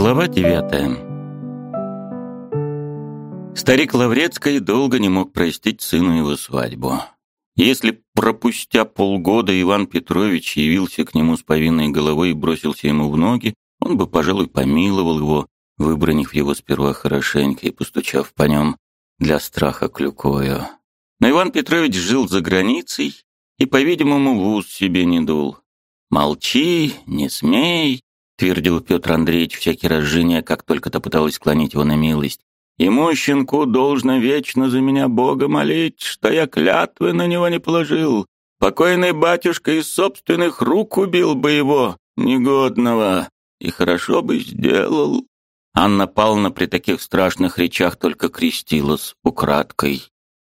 Глава девятая. Старик Лаврецкий долго не мог простить сыну его свадьбу. Если, пропустя полгода, Иван Петрович явился к нему с повинной головой и бросился ему в ноги, он бы, пожалуй, помиловал его, выбранив его сперва хорошенько и постучав по нем для страха клюкою. Но Иван Петрович жил за границей и, по-видимому, в ус себе не дул. «Молчи, не смей», — твердил Петр Андреевич всякий раз жене, как только-то пыталась склонить его на милость. «Ему, щенку, должно вечно за меня Бога молить, что я клятвы на него не положил. Покойный батюшка из собственных рук убил бы его, негодного, и хорошо бы сделал». Анна Павловна при таких страшных речах только крестилась украдкой.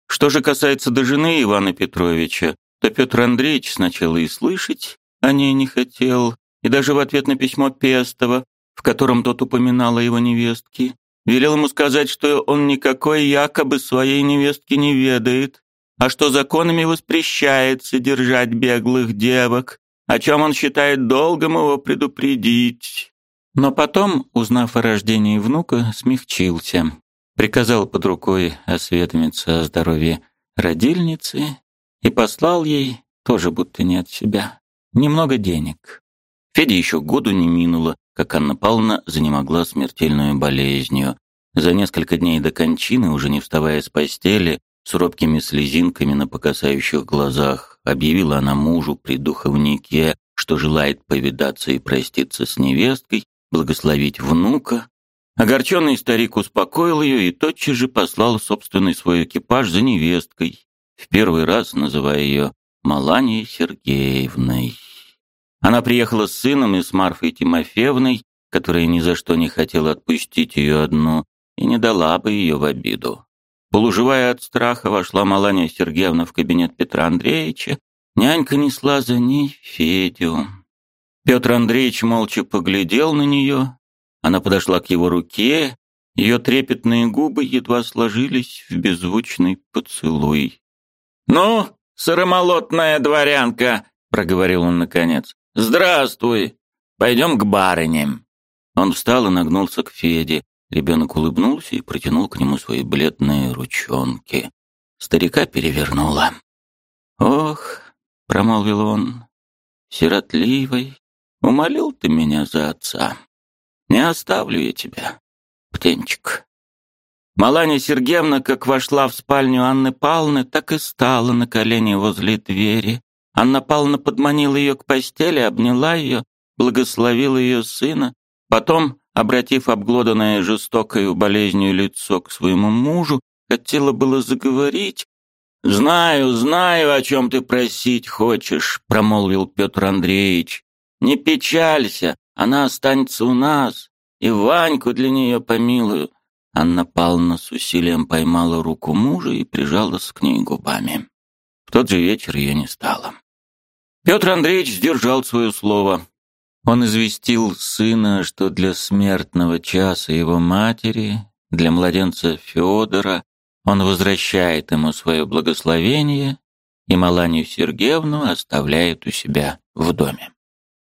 Что же касается до жены Ивана Петровича, то Петр Андреевич сначала и слышать, о ней не хотел, и даже в ответ на письмо Пестова, в котором тот упоминал о его невестке, велел ему сказать, что он никакой якобы своей невестки не ведает, а что законами воспрещается держать беглых девок, о чем он считает долгом его предупредить. Но потом, узнав о рождении внука, смягчился, приказал под рукой осведомиться о здоровье родильницы и послал ей, тоже будто не от себя, немного денег. Феде еще году не минуло, как Анна Павловна занемогла смертельную болезнью. За несколько дней до кончины, уже не вставая с постели, с робкими слезинками на покосающих глазах, объявила она мужу при духовнике, что желает повидаться и проститься с невесткой, благословить внука. Огорченный старик успокоил ее и тотчас же послал собственный свой экипаж за невесткой, в первый раз называя ее Маланией Сергеевной. Она приехала с сыном и с Марфой Тимофеевной, которая ни за что не хотела отпустить ее одну и не дала бы ее в обиду. Полуживая от страха, вошла Малания Сергеевна в кабинет Петра Андреевича. Нянька несла за ней Федю. Петр Андреевич молча поглядел на нее. Она подошла к его руке. Ее трепетные губы едва сложились в беззвучный поцелуй. «Ну, сыромолотная дворянка!» — проговорил он наконец. «Здравствуй! Пойдем к барыням!» Он встал и нагнулся к Феде. Ребенок улыбнулся и протянул к нему свои бледные ручонки. Старика перевернуло. «Ох!» — промолвил он. «Сиротливый, умолил ты меня за отца. Не оставлю я тебя, птенчик». Маланя Сергеевна, как вошла в спальню Анны Павловны, так и стала на колени возле двери, Анна Павловна подманила ее к постели, обняла ее, благословила ее сына, потом, обратив обглоданное жестокою болезнью лицо к своему мужу, хотела было заговорить. «Знаю, знаю, о чем ты просить хочешь», — промолвил Петр Андреевич. «Не печалься, она останется у нас, и Ваньку для нее помилую». Анна Павловна с усилием поймала руку мужа и прижалась к ней губами. В тот же вечер ее не стало. Петр Андреевич сдержал свое слово. Он известил сына, что для смертного часа его матери, для младенца Федора, он возвращает ему свое благословение и Маланию Сергеевну оставляет у себя в доме.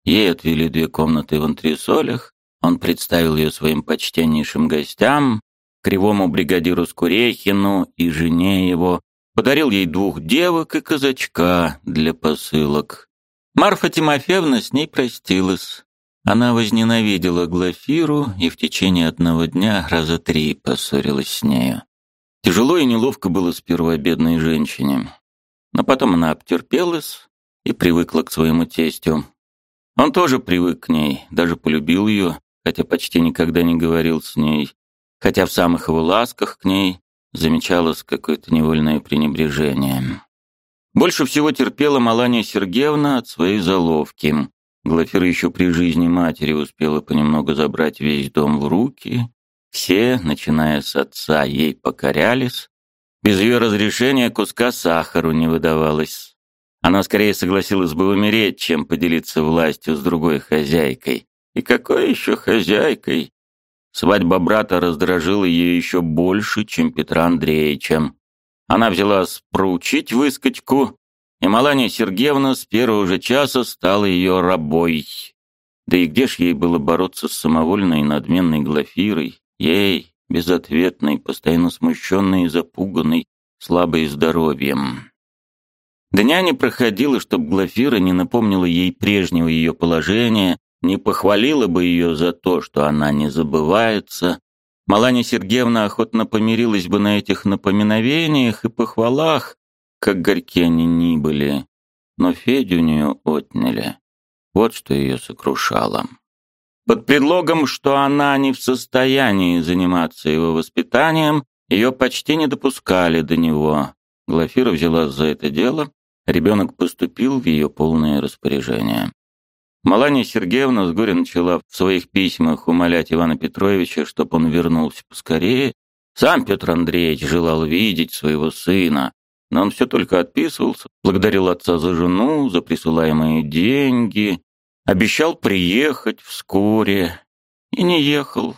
Ей отвели две комнаты в антресолях, он представил ее своим почтеннейшим гостям, кривому бригадиру Скурехину и жене его, Подарил ей двух девок и казачка для посылок. Марфа Тимофеевна с ней простилась. Она возненавидела Глафиру и в течение одного дня раза три поссорилась с нею. Тяжело и неловко было сперва бедной женщине. Но потом она обтерпелась и привыкла к своему тестю. Он тоже привык к ней, даже полюбил ее, хотя почти никогда не говорил с ней, хотя в самых его ласках к ней замечалось какое-то невольное пренебрежение. Больше всего терпела Малания Сергеевна от своей заловки. Глафира еще при жизни матери успела понемногу забрать весь дом в руки. Все, начиная с отца, ей покорялись. Без ее разрешения куска сахару не выдавалось. Она скорее согласилась бы умереть, чем поделиться властью с другой хозяйкой. И какой еще хозяйкой? Свадьба брата раздражила ее еще больше, чем Петра Андреевича. Она взялась проучить выскочку, и Малания Сергеевна с первого же часа стала ее рабой. Да и где ж ей было бороться с самовольной и надменной Глафирой? Ей, безответной, постоянно смущенной и запуганной, слабой здоровьем. Дня не проходило, чтобы Глафира не напомнила ей прежнего ее положения, не похвалила бы ее за то, что она не забывается. Маланя Сергеевна охотно помирилась бы на этих напоминовениях и похвалах, как горьки они ни были. Но Федю у нее отняли. Вот что ее сокрушало. Под предлогом, что она не в состоянии заниматься его воспитанием, ее почти не допускали до него. Глафира взяла за это дело, ребенок поступил в ее полное распоряжение. Маланья Сергеевна с горя начала в своих письмах умолять Ивана Петровича, чтобы он вернулся поскорее. Сам Петр Андреевич желал видеть своего сына, но он все только отписывался, благодарил отца за жену, за присылаемые деньги, обещал приехать вскоре и не ехал.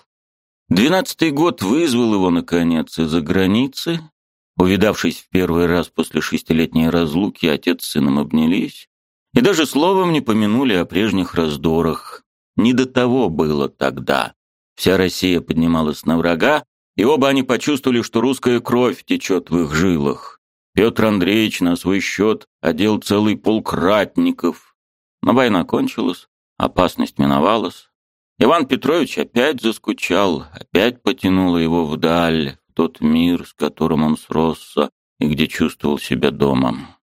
Двенадцатый год вызвал его, наконец, из-за границы. Увидавшись в первый раз после шестилетней разлуки, отец с сыном обнялись и даже словом не помянули о прежних раздорах. Не до того было тогда. Вся Россия поднималась на врага, и оба они почувствовали, что русская кровь течет в их жилах. Петр Андреевич на свой счет одел целый полк ратников. Но война кончилась, опасность миновалась. Иван Петрович опять заскучал, опять потянуло его вдаль, в тот мир, с которым он сросся и где чувствовал себя домом.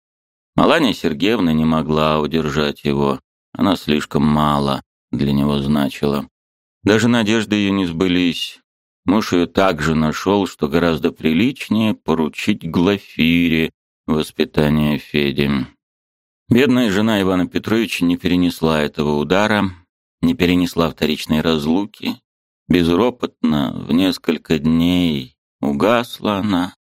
Маланья Сергеевна не могла удержать его, она слишком мало для него значила. Даже надежды ее не сбылись. Муж ее также нашел, что гораздо приличнее поручить Глафире воспитание Феди. Бедная жена Ивана Петровича не перенесла этого удара, не перенесла вторичной разлуки. Безропотно, в несколько дней, угасла она.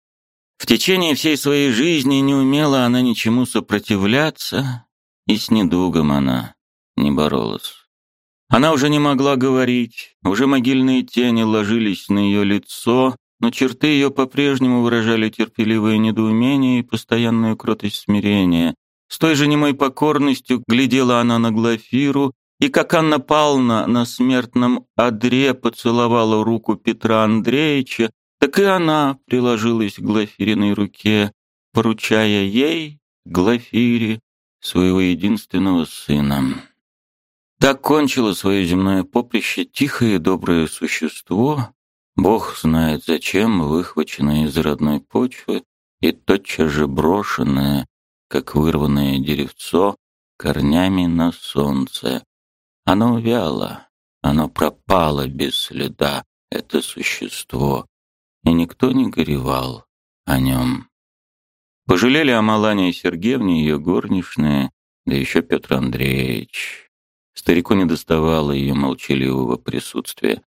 В течение всей своей жизни не умела она ничему сопротивляться, и с недугом она не боролась. Она уже не могла говорить, уже могильные тени ложились на ее лицо, но черты ее по-прежнему выражали терпеливое недоумение и постоянную кротость смирения. С той же немой покорностью глядела она на Глафиру, и как Анна Павловна на смертном одре поцеловала руку Петра Андреевича, так и она приложилась к Глафириной руке, поручая ей, Глафире, своего единственного сына. Так кончило свое земное поприще тихое и доброе существо, Бог знает зачем, выхваченное из родной почвы и тотчас же брошенное, как вырванное деревцо, корнями на солнце. Оно увяло, оно пропало без следа, это существо, и никто не горевал о нем. Пожалели о Малане Сергеевне ее горничные, да еще Петр Андреевич. Старику не доставало ее молчаливого присутствия.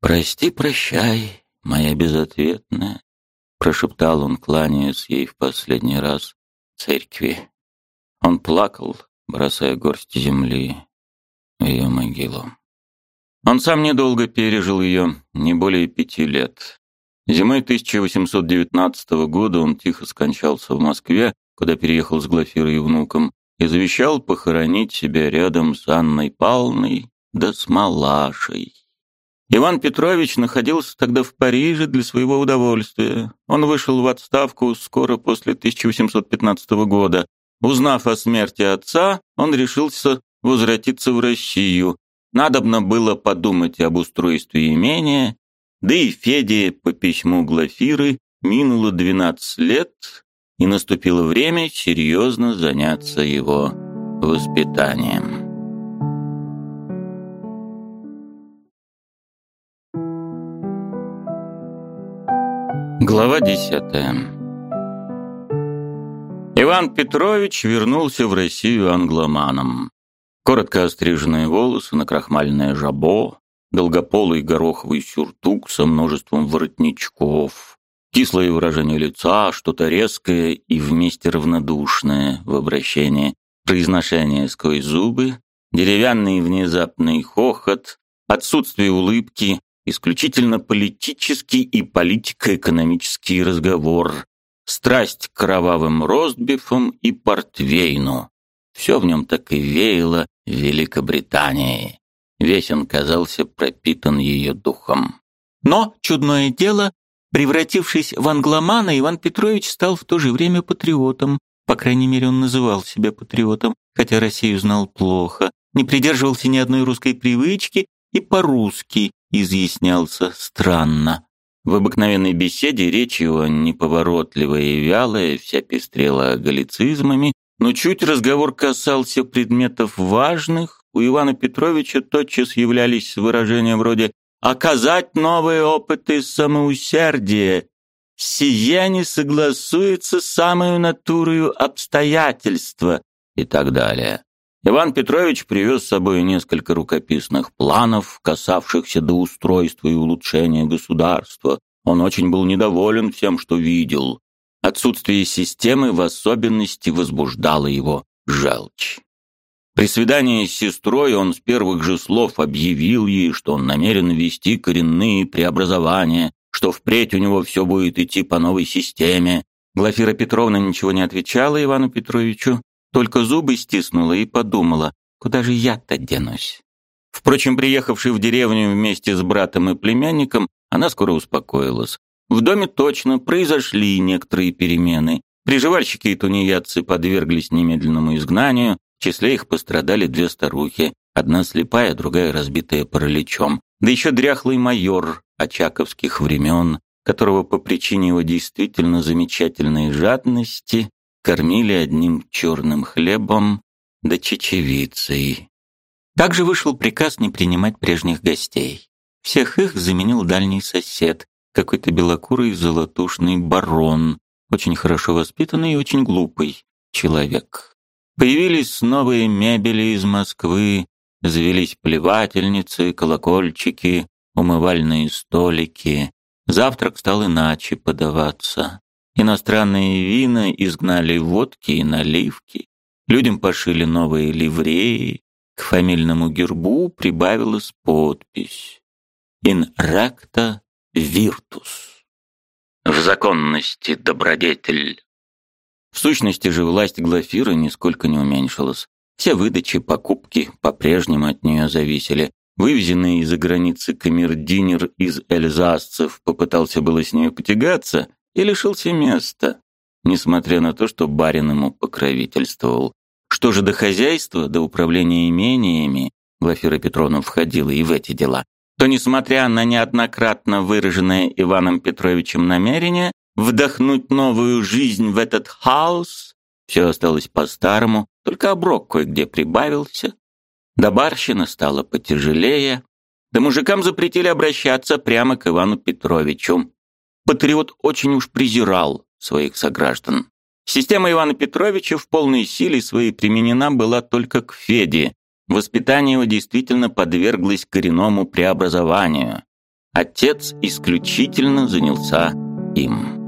«Прости, прощай, моя безответная», — прошептал он, кланяясь ей в последний раз в церкви. Он плакал, бросая горсть земли в ее могилу. Он сам недолго пережил ее, не более пяти лет. Зимой 1819 года он тихо скончался в Москве, куда переехал с Глафирой и внуком, и завещал похоронить себя рядом с Анной Павловной да с Малашей. Иван Петрович находился тогда в Париже для своего удовольствия. Он вышел в отставку скоро после 1815 года. Узнав о смерти отца, он решился возвратиться в Россию. Надобно было подумать об устройстве имения, да и Феде по письму Глафиры минуло 12 лет, и наступило время серьезно заняться его воспитанием. Глава десятая. Иван Петрович вернулся в Россию англоманом. Коротко остриженные волосы, накрахмальное жабо, долгополый гороховый сюртук со множеством воротничков, Кислое выражение лица, что-то резкое и вместе равнодушное в обращении, произношение сквозь зубы, деревянный внезапный хохот, отсутствие улыбки, исключительно политический и политико-экономический разговор, страсть к кровавым ростбифам и портвейну. Все в нем так и веяло Великобританией. Весь он казался пропитан ее духом. Но, чудное дело, превратившись в англомана, Иван Петрович стал в то же время патриотом. По крайней мере, он называл себя патриотом, хотя Россию знал плохо, не придерживался ни одной русской привычки и по-русски изъяснялся странно. В обыкновенной беседе речь его неповоротливая и вялая, вся пестрела галлицизмами, но чуть разговор касался предметов важных, у Ивана Петровича тотчас являлись выражения вроде «оказать новые опыты самоусердия», «сие не согласуется с самой натурою обстоятельства» и так далее. Иван Петрович привез с собой несколько рукописных планов, касавшихся до устройства и улучшения государства. Он очень был недоволен всем, что видел. Отсутствие системы в особенности возбуждало его желчь. При свидании с сестрой он с первых же слов объявил ей, что он намерен ввести коренные преобразования, что впредь у него все будет идти по новой системе. Глафира Петровна ничего не отвечала Ивану Петровичу, только зубы стиснула и подумала, куда же я-то денусь. Впрочем, приехавший в деревню вместе с братом и племянником, она скоро успокоилась. В доме точно произошли некоторые перемены. Приживальщики и тунеядцы подверглись немедленному изгнанию, в числе их пострадали две старухи, одна слепая, другая разбитая параличом. Да еще дряхлый майор очаковских времен, которого по причине его действительно замечательной жадности кормили одним черным хлебом да чечевицей. Также вышел приказ не принимать прежних гостей. Всех их заменил дальний сосед, какой-то белокурый золотушный барон, очень хорошо воспитанный и очень глупый человек. Появились новые мебели из Москвы, завелись плевательницы, колокольчики, умывальные столики. Завтрак стал иначе подаваться. Иностранные вина изгнали водки и наливки. Людям пошили новые ливреи. К фамильному гербу прибавилась подпись «In recta virtus» — «В законности добродетель». В сущности же власть Глафира нисколько не уменьшилась. Все выдачи, покупки по-прежнему от нее зависели. Вывезенный из-за границы камердинер из эльзасцев попытался было с ней потягаться — и лишился места, несмотря на то, что барин ему покровительствовал. Что же до хозяйства, до управления имениями, Глафира Петровна входила и в эти дела, то, несмотря на неоднократно выраженное Иваном Петровичем намерение вдохнуть новую жизнь в этот хаос, все осталось по-старому, только оброк кое-где прибавился. Да барщина стала потяжелее, да мужикам запретили обращаться прямо к Ивану Петровичу. Патриот очень уж презирал своих сограждан. Система Ивана Петровича в полной силе своей применена была только к Феде. Воспитание его действительно подверглось коренному преобразованию. Отец исключительно занялся им.